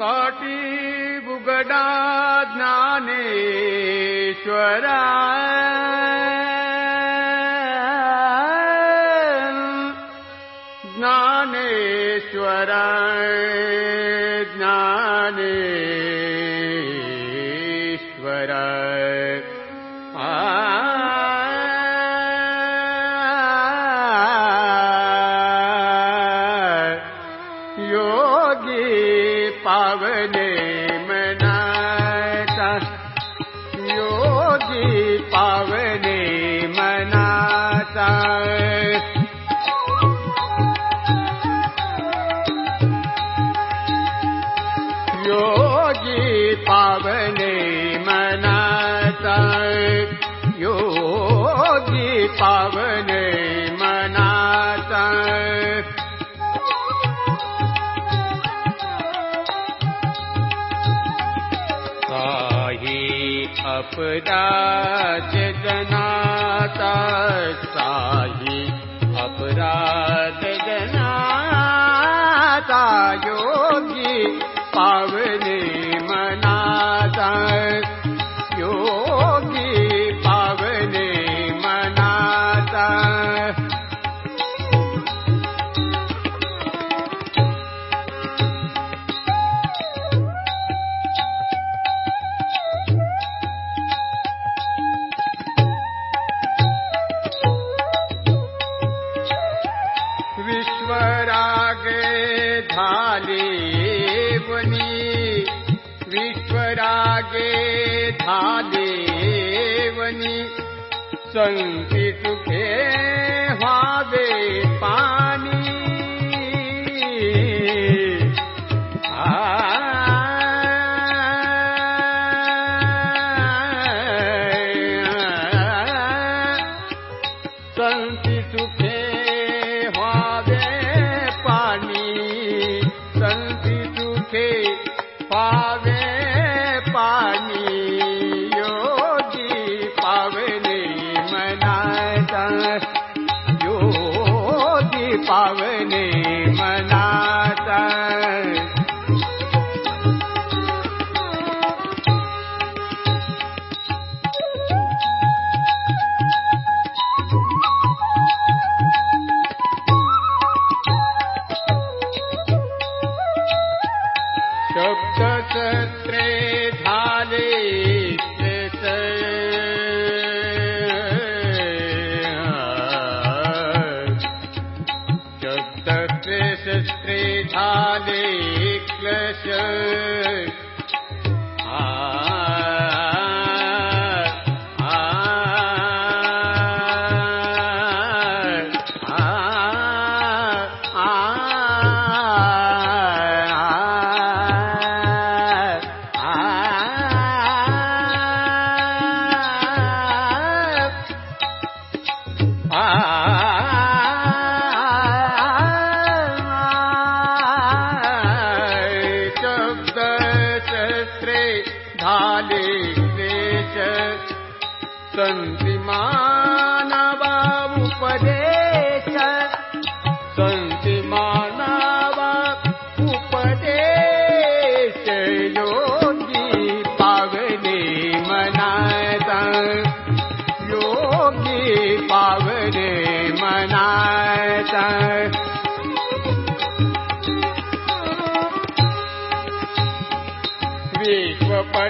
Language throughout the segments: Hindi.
पाटीबुगडा ज्ञानेश्वरा। ज्ञानेश्वर ज्ञाने योगी पावने मनाता। योगी पावने मनाता। साही अपराध जनाता। विश्वरागे धाले वनी संति सुखे व्हावे पानी। संति सुखे झाले शब्दसे शस्त्रे झाले क्लश। धाले क्लेश सन्ति मानवा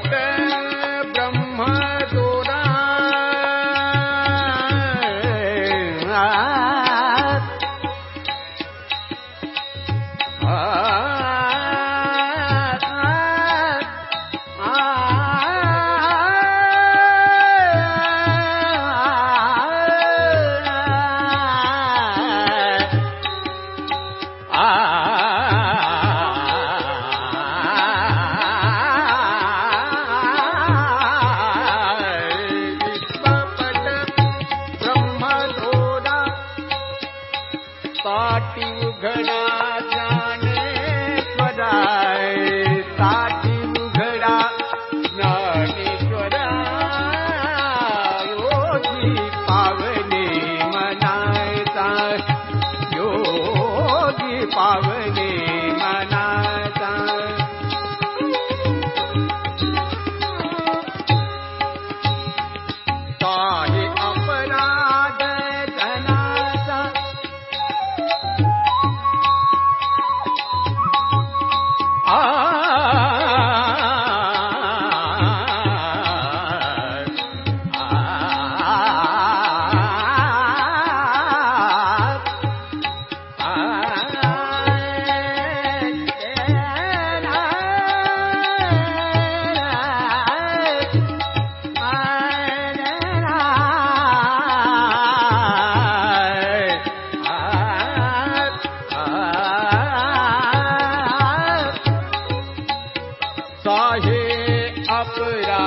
ब्रह्म दोरा पावने मनायता योगी पावने 对的。